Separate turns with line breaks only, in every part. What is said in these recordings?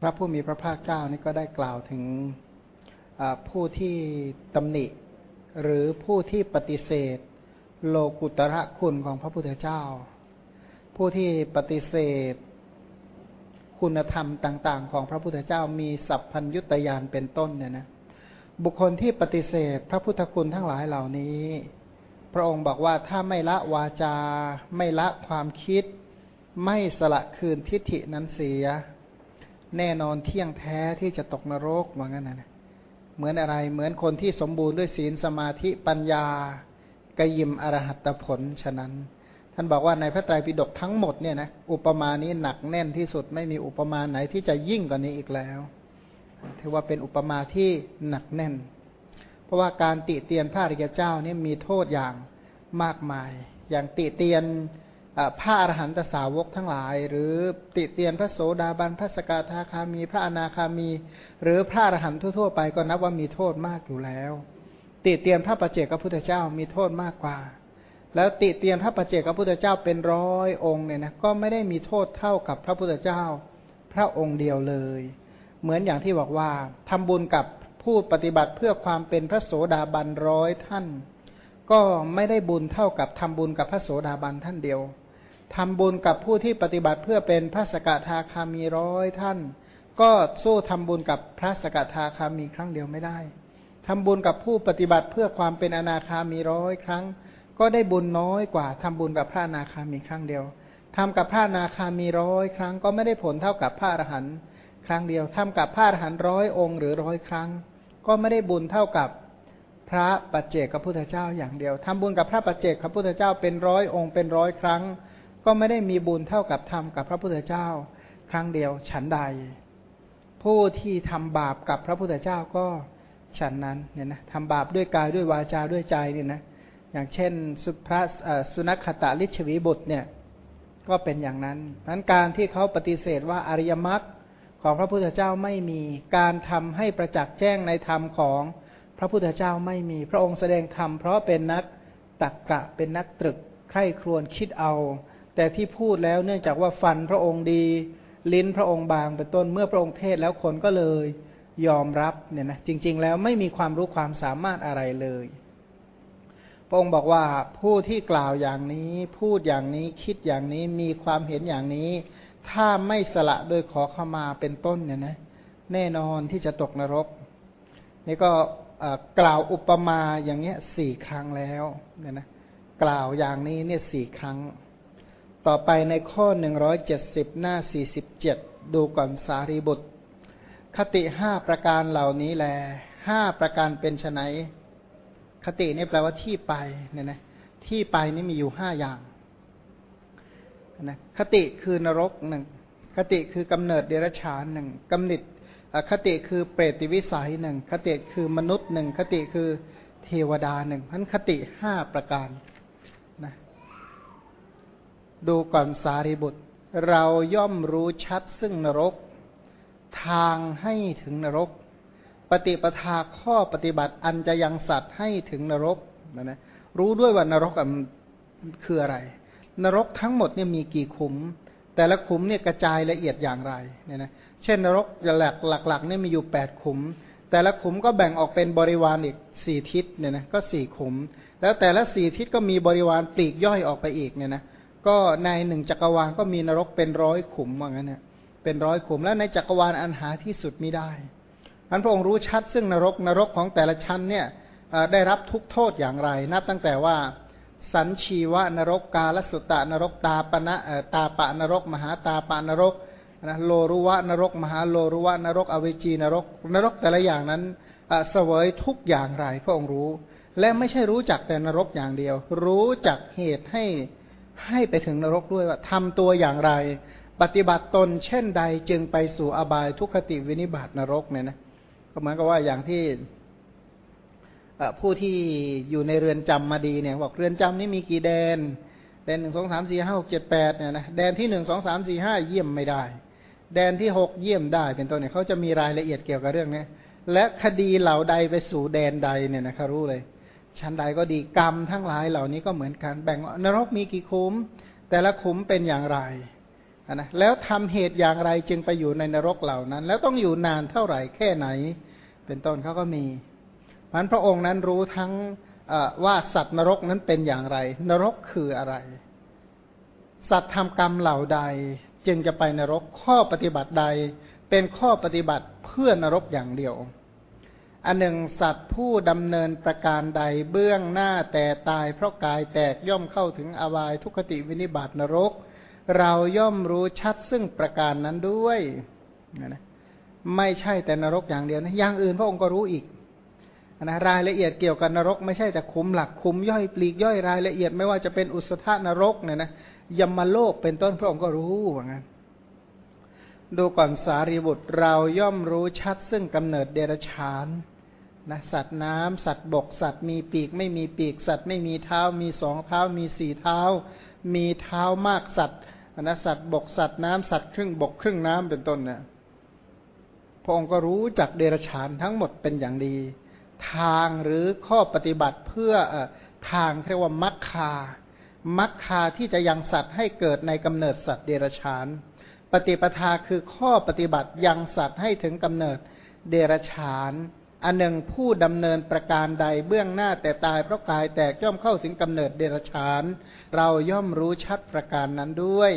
พระผู้มีพระภาคเจ้านี่ก็ได้กล่าวถึงผู้ที่ตำหนิ หรือผู้ที่ปฏิเสธ โลกุตระคุณของพระพุทธเจ้า ผู้ที่ปฏิเสธ คุณธรรมต่าง ๆ ของพระพุทธเจ้ามีสัพพัญยุตยานเป็นต้นเนี่ยนะบุคคลที่ปฏิเสธพระพุทธคุณทั้งหลายเหล่านี้ พระองค์บอกว่าถ้าไม่ละวาจา ไม่ละความคิด ไม่สละคืนทิฏฐินั้นเสีย แน่นอนเที่ยงแท้ที่จะตกนรกว่างั้นนะเหมือนอะไร เหมือนคนที่สมบูรณ์ด้วยศีลสมาธิปัญญากยิมอรหัตผลฉะนั้น ท่านบอกว่าในพระไตรปิฎกทั้งหมดเนี่ยนะอุปมานี้หนักแน่นที่สุดไม่มีอุปมาไหนที่จะยิ่งกว่านี้อีกแล้วถือว่าเป็นอุปมาที่หนักแน่น เพราะว่าการติเตียนพระริยเจ้านี่มีโทษอย่างมากมาย อย่างติเตียน พระอรหันตสาวกทั้งหลาย หรือติเตียนพระโสดาบันพระสกทาคามี พระอนาคามี หรือพระอรหันต์ทั่วๆไปก็นับว่ามีโทษมากอยู่แล้ว ติเตียนพระประเจกพระพุทธเจ้ามีโทษมากกว่า แล้วติเตียนพระประเจกพระพุทธเจ้าเป็นร้อยองค์เนี่ยนะก็ไม่ได้มีโทษเท่ากับพระพุทธเจ้า พระองค์เดียวเลย เหมือนอย่างที่บอกว่าทำบุญกับผู้ปฏิบัติเพื่อความเป็นพระโสดาบันร้อยท่าน ก็ไม่ได้บุญเท่ากับทำบุญกับพระโสดาบันท่านเดียว ทำบุญกับผู้ที่ปฏิบัติเพื่อเป็นพระสกทาคามีร้อยท่าน ก็สู้ทำบุญกับพระสกทาคามีครั้งเดียวไม่ได้ทำบุญกับผู้ปฏิบัติเพื่อความเป็นอนาคามีร้อยครั้ง ก็ได้บุญน้อยกว่าทำบุญกับพระอนาคามีครั้งเดียวทำกับพระอนาคามีร้อยครั้ง ก็ไม่ได้ผลเท่ากับพระอรหันต์ครั้งเดียวทำกับพระอรหันต์ร้อยองค์หรือร้อยครั้ง ก็ไม่ได้บุญเท่ากับพระปัจเจกพระพุทธเจ้าอย่างเดียวทำบุญกับพระปัจเจกพระพุทธเจ้าเป็นร้อยองค์เป็นร้อยครั้ง ก็ไม่ได้มีบุญเท่ากับทำกับพระพุทธเจ้า ครั้งเดียวฉันใด ผู้ที่ทำบาปกับพระพุทธเจ้าก็ฉันนั้นเนี่ยนะทำบาปด้วยกายด้วยวาจาด้วยใจเนี่ยนะอย่างเช่นสุพระสุนัขตาลิชวีบุตรเนี่ยก็เป็นอย่างนั้นนั้นการที่เขาปฏิเสธว่าอริยมรรคของพระพุทธเจ้าไม่มีการทำให้ประจักษ์แจ้งในธรรมของพระพุทธเจ้าไม่มี พระองค์แสดงธรรมเพราะเป็นนักตักกะเป็นนักตรึกใคร่ครวญคิดเอา แต่ที่พูดแล้วเนื่องจากว่าฟันพระองค์ดี ลิ้นพระองค์บางเป็นต้นเมื่อพระองค์เทศแล้วคนก็เลยยอมรับเนี่ยนะจริง ๆ แล้วไม่มีความรู้ความสามารถอะไรเลย พระองค์บอกว่าผู้ที่กล่าวอย่างนี้ พูดอย่างนี้คิดอย่างนี้มีความเห็นอย่างนี้ ถ้าไม่สละโดยขอขมาเป็นต้นเนี่ยนะแน่นอนที่จะตกนรก นี่ก็กล่าวอุปมาอย่างเงี้ยสี่ครั้งแล้วเนี่ยนะกล่าวอย่างนี้เนี่ยสี่ครั้ง ต่อไปในข้อหนึ่งร้อยเจ็ดสิบหน้าสี่สิบเจ็ดดูก่อนสารีบุตร คติห้าประการเหล่านี้แลห้าประการเป็นไนคตินี่แปลว่าที่ไปเนี่ยนะที่ไปนี่มีอยู่ห้าอย่างนะคติคือนรกหนึ่งคติคือกำเนิดเดรัจฉานหนึ่งกำนิดคติคือเปรติวิสัยหนึ่งคติคือมนุษย์หนึ่งคติคือเทวดาหนึ่งพันคติห้าประการ ดูก่อนสารีบุตร เราย่อมรู้ชัดซึ่งนรก ทางให้ถึงนรก ปฏิปทาข้อปฏิบัติอันจะยังสัตว์ให้ถึงนรกนะนะรู้ด้วยว่านรกคืออะไร นรกทั้งหมดเนี่ยมีกี่ขุม แต่ละขุมเนี่ยกระจายละเอียดอย่างไรเนี่ยนะเช่นนรกหลักหลักๆเนี่ยมีอยู่แปดขุม แต่ละขุมก็แบ่งออกเป็นบริวารอีกสี่ทิศเนี่ยนะก็สี่ขุม แล้วแต่ละสี่ทิศก็มีบริวารปลีกย่อยออกไปอีกเนี่ยนะ ก็ในหนึ่งจักรวาลก็มีนรกเป็นร้อยขุมว่างั้นเนี่ยเป็นร้อยขุมแล้วในจักรวาลอันหาที่สุดไม่ได้อันพระองค์รู้ชัดซึ่งนรกนรกของแต่ละชั้นเนี่ยได้รับทุกโทษอย่างไร นับตั้งแต่ว่า สันชีวะนรกกาลสุตะนรกตาปณะตาปะนรก มหาตาปานรกนะโลรุวะนรก มหาโลรุวะนรกอเวจีนรก นรกแต่ละอย่างนั้นเสวยทุกอย่างไร พระองค์รู้ และไม่ใช่รู้จักแต่นรกอย่างเดียว รู้จักเหตุให้ ให้ไปถึงนรกด้วยว่าทำตัวอย่างไร ปฏิบัติตนเช่นใดจึงไปสู่อบายทุกขติวินิบาตนรกเนี่ยนะก็เหมือนกับว่าอย่างที่ผู้ที่อยู่ในเรือนจำมาดีเนี่ยบอกเรือนจำนี้มีกี่แดน แดนหนึ่งสองสามสี่ห้าหกเจ็ดแปดเนี่ยนะแดนที่หนึ่งสองสามสี่ห้าเยี่ยมไม่ได้ แดนที่หกเยี่ยมได้ เป็นต้นเนี่ยเขาจะมีรายละเอียดเกี่ยวกับเรื่องนี้และคดีเหล่าใดไปสู่แดนใดเนี่ยนะเขารู้เลย ชั้นใดก็ดีกรรมทั้งหลายเหล่านี้ก็เหมือนกัน แบ่งนรกมีกี่ขุมแต่ละขุมเป็นอย่างไรนะแล้วทำเหตุอย่างไรจึงไปอยู่ในนรกเหล่านั้น แล้วต้องอยู่นานเท่าไหร่แค่ไหน เป็นต้นเขาก็มีมันพระองค์นั้นรู้ทั้งว่าสัตว์นรกนั้นเป็นอย่างไร นรกคืออะไร สัตว์ทำกรรมเหล่าใด จึงจะไปนรกข้อปฏิบัติใด เป็นข้อปฏิบัติเพื่อนรกอย่างเดียว อันหนึ่งสัตว์ผู้ดำเนินประการใดเบื้องหน้าแต่ตายเพราะกายแตกย่อมเข้าถึงอวายทุกติวินิบาตนรก เราย่อมรู้ชัดซึ่งประการนั้นด้วยนะไม่ใช่แต่นรกอย่างเดียวนะอย่างอื่นพระองค์ก็รู้อีกนะรายละเอียดเกี่ยวกับนรก ไม่ใช่แต่คุมหลักคุมย่อยปลีกย่อยรายละเอียดไม่ว่าจะเป็นอุสธานรกเนี่ยนะยมโลกเป็นต้นพระองค์ก็รู้ว่างั้นดูก่อนสารีบุตรเราย่อมรู้ชัดซึ่งกำเนิดเดรัจฉาน นะสัตว์น้ำสัตว์บก สัตว์มีปีก ไม่มีปีก สัตว์ไม่มีเท้า มีสองเท้า มีสี่เท้า มีเท้ามากสัตว์นะสัตว์บกสัตว์น้ำสัตว์ครึ่งบกครึ่งน้ำเป็นต้นเนี่ยพระองค์ก็รู้จักเดรัจฉานทั้งหมดเป็นอย่างดี ทางหรือข้อปฏิบัติเพื่ออทางเรียกว่ามัคคามัคคาที่จะยังสัตว์ให้เกิดในกำเนิดสัตว์เดรัจฉาน ปฏิปทาคือข้อปฏิบัติยังสัตว์ให้ถึงกำเนิดเดรฉาน อันหนึ่งผู้ดำเนินประการใดเบื้องหน้าแต่ตายเพราะกายแตกย่อมเข้าถึงกำเนิดเดรฉาน เราย่อมรู้ชัดประการนั้นด้วย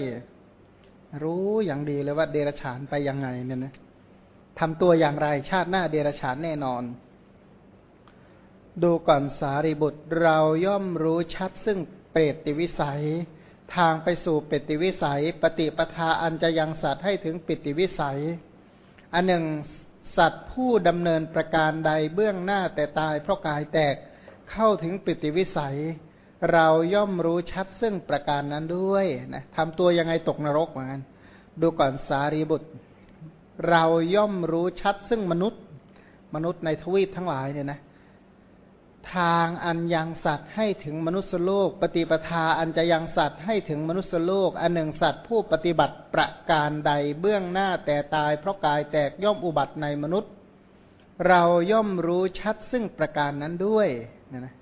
รู้อย่างดีเลยว่าเดรฉานไปยังไงเนี่ยนะทำตัวอย่างไรชาติหน้าเดรฉานแน่นอน ดูก่อนสารีบุตรเราย่อมรู้ชัดซึ่งเปรตติวิสัย ทางไปสู่เปิติวิสัย ปฏิปทาอันจะยังสัตว์ให้ถึงปิติวิสัย อันหนึ่ง สัตว์ผู้ดำเนินประการใดเบื้องหน้าแต่ตายเพราะกายแตกเข้าถึงปิติวิสัย เราย่อมรู้ชัดซึ่งประการนั้นด้วยนะทำตัวยังไงตกนรกเหมือนกันดูก่อนสารีบุตร เราย่อมรู้ชัดซึ่งมนุษย์ มนุษย์ในทวีปทั้งหลายเนี่ยนะ ทางอันยังสัตว์ให้ถึงมนุษยโลก ปฏิปทาอันจะยังสัตว์ให้ถึงมนุษยโลก อันหนึ่งสัตว์ผู้ปฏิบัติประการใดเบื้องหน้าแต่ตาย เพราะกายแตกย่อมอุบัติในมนุษย์ เราย่อมรู้ชัดซึ่งประการนั้นด้วยนะนะ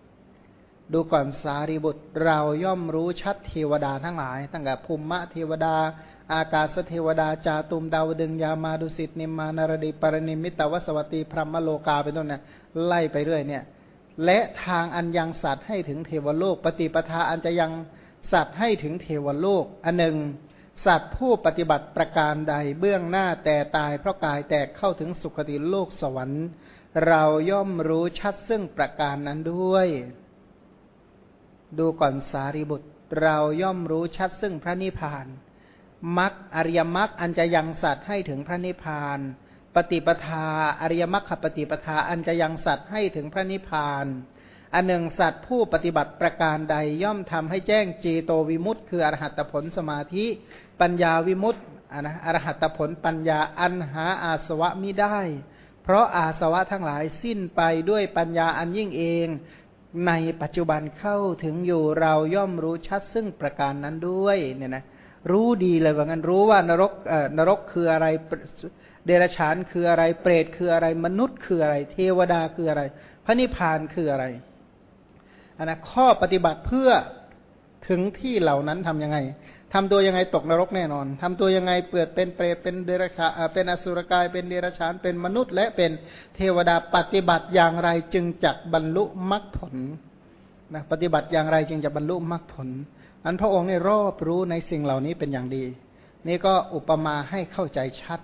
ดูก่อนสารีบุตร เราย่อมรู้ชัดเทวดาทั้งหลาย ตั้งแต่ภูมิมะเทวดา อากาศเทวดาจาตุมดาวดึงยามาดุสิตนิมมานารดีปรณิมิตวสวัตีพรหมโลกาเป็นต้นเนี่ยไล่ไปเรื่อยเนี่ย และทางอันยังสัตว์ให้ถึงเทวโลก ปฏิปทาอันจะยังสัตว์ให้ถึงเทวโลก อันหนึ่ง สัตว์ผู้ปฏิบัติประการใดเบื้องหน้าแต่ตายเพราะกายแตกเข้าถึงสุคติโลกสวรรค์ เราย่อมรู้ชัดซึ่งประการนั้นด้วย ดูก่อนสารีบุตร เราย่อมรู้ชัดซึ่งพระนิพพานมักอริยมรรคอันจะยังสัตว์ให้ถึงพระนิพพาน ปฏิปทา อริยมรรคปฏิปทาอันจะยังสัตว์ให้ถึงพระนิพพานอันหนึ่งสัตว์ผู้ปฏิบัติประการใดย่อมทำให้แจ้งจีโตวิมุตต์คืออรหัตผลสมาธิ ปัญญาวิมุตต์นะอรหัตผลปัญญาอันหาอาสวะมิได้ เพราะอาสวะทั้งหลายสิ้นไปด้วยปัญญาอันยิ่งเอง ในปัจจุบันเข้าถึงอยู่เราย่อมรู้ชัดซึ่งประการนั้นด้วยเนี่ยนะรู้ดีเลยว่างั้นรู้ว่านรกเอ่อนรกคืออะไร เดรัจฉานคืออะไร เปรตคืออะไร มนุษย์คืออะไร เทวดาคืออะไร พระนิพพานคืออะไรอันนะข้อปฏิบัติเพื่อถึงที่เหล่านั้นทํำยังไงทำตัวยังไงตกนรกแน่นอนทำตัวยังไงเปิดเป็นเปรตเป็นเดรัจฉานเป็นอสุรกาย เป็นเดรัจฉานเป็นมนุษย์ และเป็นเทวดาปฏิบัติอย่างไรจึงจะบรรลุมรรคผลนะปฏิบัติอย่างไรจึงจะบรรลุมรรคผล อันพระองค์นี่รอบรู้ในสิ่งเหล่านี้เป็นอย่างดี นี่ก็อุปมาให้เข้าใจชัด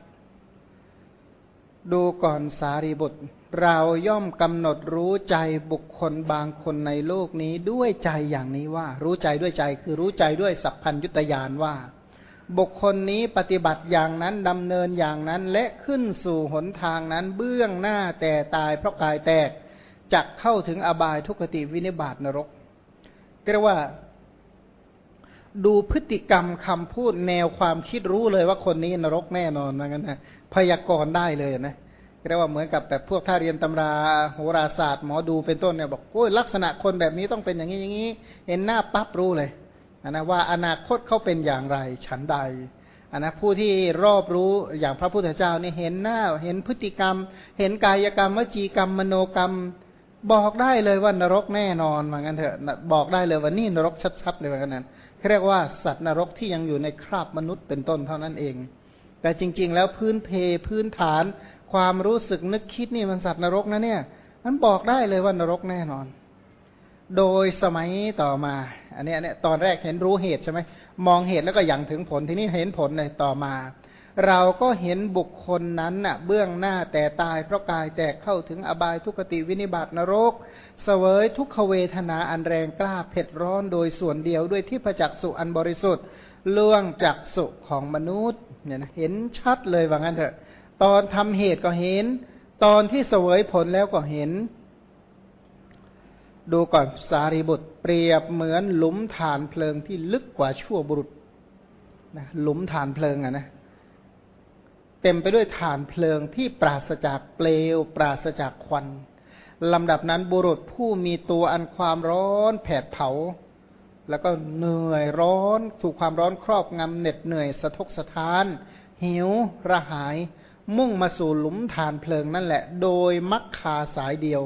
ดูก่อนสารีบุตร เราย่อมกำหนดรู้ใจบุคคลบางคนในโลกนี้ด้วยใจอย่างนี้ว่า รู้ใจด้วยใจคือรู้ใจด้วยสัพพัญยุตยานว่า บุคคลนี้ปฏิบัติอย่างนั้นดำเนินอย่างนั้นและขึ้นสู่หนทางนั้นเบื้องหน้าแต่ตายเพราะกายแตกจักเข้าถึงอบายทุกติวินิบาตนรกเรียกว่าดูพฤติกรรมคำพูดแนวความคิดรู้เลยว่าคนนี้นรกแน่นอนนะงั้นนะ พยากรณ์ได้เลยนะเรียกว่าเหมือนกับแบบพวกถ้าเรียนตำราโหราศาสตร์หมอดูเป็นต้นเนี่ยบอกโอ้ยลักษณะคนแบบนี้ต้องเป็นอย่างนี้อย่างนี้เห็นหน้าปั๊บรู้เลยนะว่าอนาคตเขาเป็นอย่างไรฉันใดอันนะผู้ที่รอบรู้อย่างพระพุทธเจ้านี่เห็นหน้า เห็นพฤติกรรม เห็นกายกรรมวจีกรรมมโนกรรม บอกได้เลยว่านรกแน่นอนเหมือนกันเถอะบอกได้เลยว่านี่นรกชัดๆเลยเหมือนกันนั้นเรียกว่าสัตว์นรกที่ยังอยู่ในคราบมนุษย์เป็นต้นเท่านั้นเอง แต่จริง ๆ แล้วพื้นเพพื้นฐาน ความรู้สึกนึกคิดนี่มันสัตว์นรกนะเนี่ย มันบอกได้เลยว่านรกแน่นอน โดยสมัยต่อมา อันนี้อันนี้ตอนแรกเห็นรู้เหตุใช่ไหมมองเหตุแล้วก็ยังถึงผลทีนี้เห็นผลเลยต่อมา เราก็เห็นบุคคลนั้นน่ะ เบื้องหน้าแต่ตายเพราะกายแตกเข้าถึงอบายทุกติวินิบาตนรกเสวยทุกขเวทนาอันแรงกล้าเผ็ดร้อนโดยส่วนเดียวด้วยที่ประจักษ์สุอันบริสุทธิ์ล่วงจากสุของมนุษย์ เนี่ยนะเห็นชัดเลยว่างั้นเถอะ ตอนทำเหตุก็เห็น ตอนที่เสวยผลแล้วก็เห็น ดูก่อนสารีบุตร เปรียบเหมือนหลุมฐานเพลิงที่ลึกกว่าชั่วบุรุษนะหลุมฐานเพลิงอะนะเต็มไปด้วยฐานเพลิงที่ปราศจากเปลว ปราศจากควันลำดับนั้นบุรุษผู้มีตัวอันความร้อนแผดเผา แล้วก็เหนื่อยร้อนถูกความร้อนครอบงำเหน็ดเหนื่อยสะทกสะท้าน หิว ระหาย มุ่งมาสู่หลุมฐานเพลิงนั่นแหละ โดยมักคาสายเดียว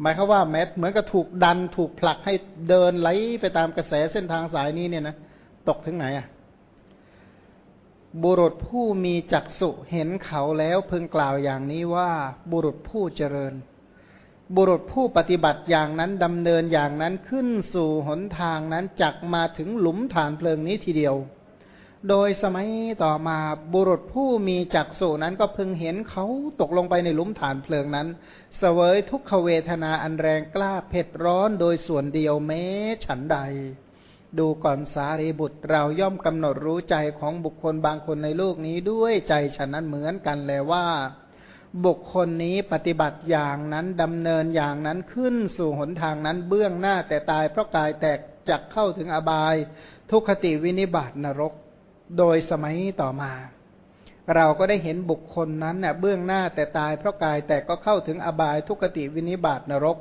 หมายความว่าแม้เหมือนกับถูกดันถูกผลักให้เดินไหลไปตามกระแสเส้นทางสายนี้เนี่ยนะตกถึงไหนอะบุรุษผู้มีจักษุเห็นเขาแล้วพึงกล่าวอย่างนี้ว่าบุรุษผู้เจริญ บุรุษผู้ปฏิบัติอย่างนั้นดำเนินอย่างนั้นขึ้นสู่หนทางนั้นจักมาถึงหลุมฐานเพลิงนี้ทีเดียว โดยสมัยต่อมาบุรุษผู้มีจักษุนั้นก็พึงเห็นเขาตกลงไปในหลุมฐานเพลิงนั้นเสวยทุกขเวทนาอันแรงกล้าเผ็ดร้อนโดยส่วนเดียวแม้ฉันใด ดูก่อนสารีบุตรเราย่อมกำหนดรู้ใจของบุคคลบางคนในโลกนี้ด้วยใจฉันนั้นเหมือนกันแลว่า บุคคลนี้ปฏิบัติอย่างนั้นดำเนินอย่างนั้นขึ้นสู่หนทางนั้นเบื้องหน้าแต่ตายเพราะกายแตกจักเข้าถึงอบาย ทุกขติวินิบาตนรก โดยสมัยต่อมา เราก็ได้เห็นบุคคลนั้นเนี่ยเบื้องหน้าแต่ตายเพราะกายแตกก็เข้าถึงอบาย ทุกขติวินิบาตนรก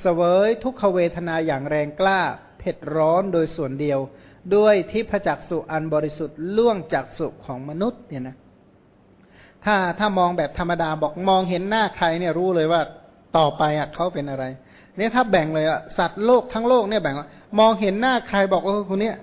เสวยทุกขเวทนาอย่างแรงกล้า เผ็ดร้อนโดยส่วนเดียว ด้วยที่พจักสุอันบริสุทธิ์ล่วงจากสุของมนุษย์เนี่ยนะ ถ้าถ้ามองแบบธรรมดาบอกมองเห็นหน้าใครเนี่ยรู้เลยว่าต่อไปอะเขาเป็นอะไรเนี่ยถ้าแบ่งเลยอะสัตว์โลกทั้งโลกเนี่ยแบ่งมองเห็นหน้าใครบอกเออคนเนี้ย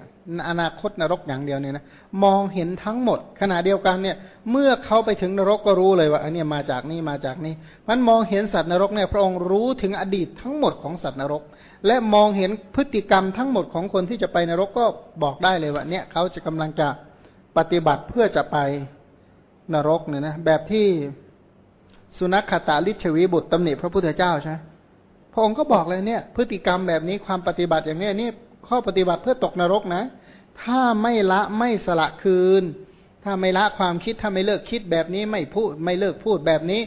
อนาคตนรกอย่างเดียวเนี่ยนะมองเห็นทั้งหมด ขณะเดียวกันเนี่ย เมื่อเขาไปถึงนรกก็รู้เลยว่าอันนี้มาจากนี่มาจากนี่มันมองเห็นสัตว์นรกเนี่ยพระองค์รู้ถึงอดีตทั้งหมดของสัตว์นรก และมองเห็นพฤติกรรมทั้งหมดของคนที่จะไปนรกก็บอกได้เลยว่าเนี่ยเขาจะกำลังจะปฏิบัติเพื่อจะไป นรกเนี่ยนะแบบที่สุนัขขตาลิชวีบุตรตำหนิพระพุทธเจ้าใช่พระองค์ก็บอกเลยเนี่ย พฤติกรรมแบบนี้ความปฏิบัติอย่างนี้นี่ข้อปฏิบัติเพื่อตกนรกนะ ถ้าไม่ละไม่สละคืน ถ้าไม่ละความคิดถ้าไม่เลิกคิดแบบนี้ไม่พูดไม่เลิกพูดแบบนี้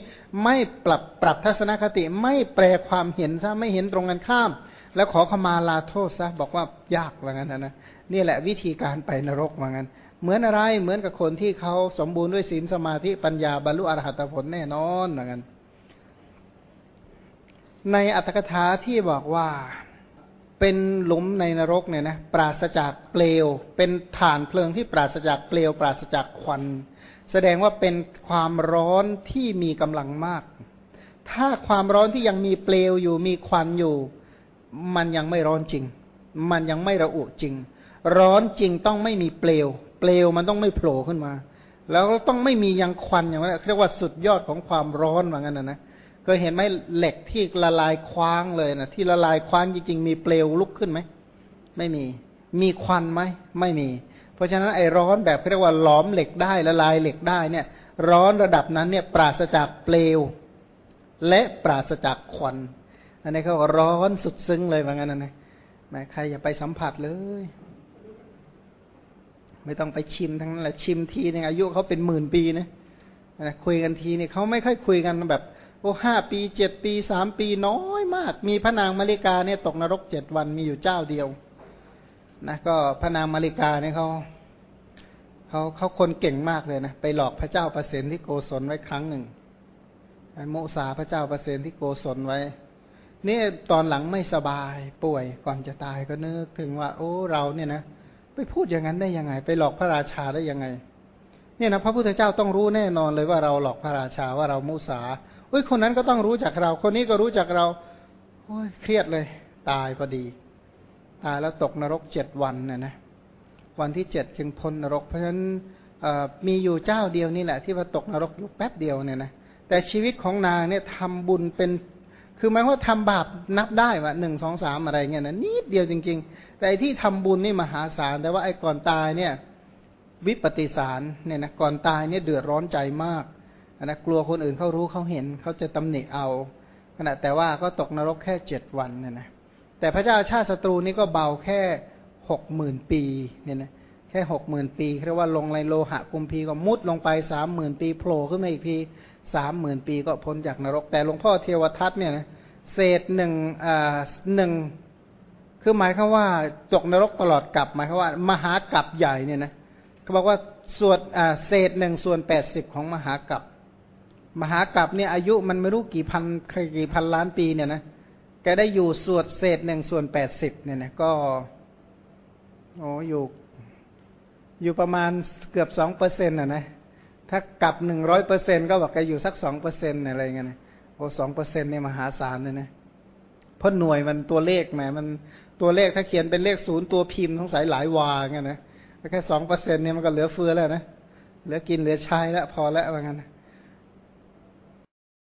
ไม่ปรับปรับทัศนคติไม่แปลความเห็นซะไม่เห็นตรงกันข้าม แล้วขอขมาลาโทษซะบอกว่ายากว่างั้นนะนี่แหละวิธีการไปนรกว่างั้น เหมือนอะไรเหมือนกับคนที่เขาสมบูรณ์ด้วยศีลสมาธิปัญญาบรรลุอรหัตผลแน่นอนเหมือนกันในอัตถกถาที่บอกว่าเป็นหลุมในนรกเนี่ยนะปราศจากเปลว เป็นฐานเพลิงที่ปราศจากเปลว ปราศจากควัน แสดงว่าเป็นความร้อนที่มีกำลังมาก ถ้าความร้อนที่ยังมีเปลวอยู่มีควันอยู่ มันยังไม่ร้อนจริง มันยังไม่ระอุจริง ร้อนจริงต้องไม่มีเปลว เปลวมันต้องไม่โผล่ขึ้นมา แล้วต้องไม่มียังควันอย่างนั้นเรียกว่าสุดยอดของความร้อนเหมือนกันนะนะเคยเห็นไหมเหล็กที่ละลายคว้างเลยนะที่ละลายคว้างจริงๆ มีเปลวลุกขึ้นไหมไม่มี มีควันไหมไม่มี เพราะฉะนั้นไอ้ร้อนแบบเรียกว่าหลอมเหล็กได้ละลายเหล็กได้เนี่ย ร้อนระดับนั้นเนี่ยปราศจากเปลว และปราศจากควัน อันนี้เขาร้อนสุดซึ้งเลยเหมือนกันนะนะใครอย่าไปสัมผัสเลย ไม่ต้องไปชิมทั้งนั้นแหละชิมทีนึงอายุเขาเป็นหมื่นปีนะนะคุยกันทีเนี่ยเขาไม่ค่อยคุยกันแบบโอ้ห้าปีเจ็ดปีสามปีน้อยมาก มีพระนางมาริกาเนี่ยตกนรกเจ็ดวันมีอยู่เจ้าเดียวนะก็พระนางมาริกาเนี่ยเขาเขาเขาคนเก่งมากเลยนะไปหลอกพระเจ้าประเสนที่โกศลไว้ครั้งหนึ่งโมสาพระเจ้าประเสนที่โกศลไว้นี่ตอนหลังไม่สบายป่วยก่อนจะตายก็นึกถึงว่า โอ้เราเนี่ยนะ ไปพูดอย่างนั้นได้ยังไง ไปหลอกพระราชาได้ยังไง เนี่ยนะพระพุทธเจ้าต้องรู้แน่นอนเลยว่าเราหลอกพระราชาว่าเรามุสาเอ้ยคนนั้นก็ต้องรู้จักเรา คนนี้ก็รู้จักเราโอ้ยเครียดเลย ตายพอดี ตายแล้วตกนรกเจ็ดวันเนี่ยนะวันที่เจ็ดจึงพ้นนรก เพราะฉะนั้นมีอยู่เจ้าเดียวนี่แหละ ที่ว่าตกนรกอยู่แป๊บเดียวเนี่ยนะแต่ชีวิตของนางเนี่ยทำบุญเป็น คือหมายว่าทำบาปนับได้ว่าหนึ่งสองสามอะไรเงี้ยนะนิดเดียวจริง ๆ แต่ที่ทำบุญนี่มหาศาล แต่ว่าไอ้ก่อนตายเนี่ย วิปฏิสารเนี่ยนะก่อนตายเนี่ยเดือดร้อนใจมากนะกลัวคนอื่นเขารู้เขาเห็นเขาจะตำหนิเอาขณะแต่ว่าก็ตกนรกแค่เจ็ดวันเนี่ยนะแต่พระเจ้าชาติศัตรูนี่ก็เบาแค่หกหมื่นปีเนี่ยนะแค่หกหมื่นปีเรียกว่าลงในโลหะกุมพีก็มุดลงไปสามหมื่นปีโผล่ขึ้นมาอีกที สามหมื่นปีก็พ้นจากนรก แต่หลวงพ่อเทวทัตเนี่ยนะเศษหนึ่งอ่าหนึ่งคือหมายคือว่าตกนรกตลอดกลับหมายคือว่า มหากับใหญ่เนี่ยนะเขาบอกว่าส่วนอ่าเศษหนึ่งส่วนแปดสิบของมหากับ มหากับเนี่ยอายุมันไม่รู้กี่พันกี่พันล้านปีเนี่ยนะแกได้อยู่ส่วนเศษหนึ่งส่วนแปดสิบเนี่ยนะก็โอ้อยู่อยู่ประมาณเกือบสองเปอร์เซ็นต์อะนะ ถ้ากลับหนึ่งร้อยเปอร์เซ็นก็บอกแกอยู่สักสองเปอร์เซ็นต์อะไรเงี้ยนะโอ้สองเปอร์เซ็นเนี่ยมหาศาลเลยนะเพราะหน่วยมันตัวเลขแหมมันตัวเลขถ้าเขียนเป็นเลขศูนย์ตัวพิมพ์สงสัยหลายวาเงี้ยนะแค่สองเปอร์เซ็นเนี่ยมันก็เหลือเฟือแล้วนะเหลือกินเหลือใช้แล้วพอแล้วว่างั้นนะ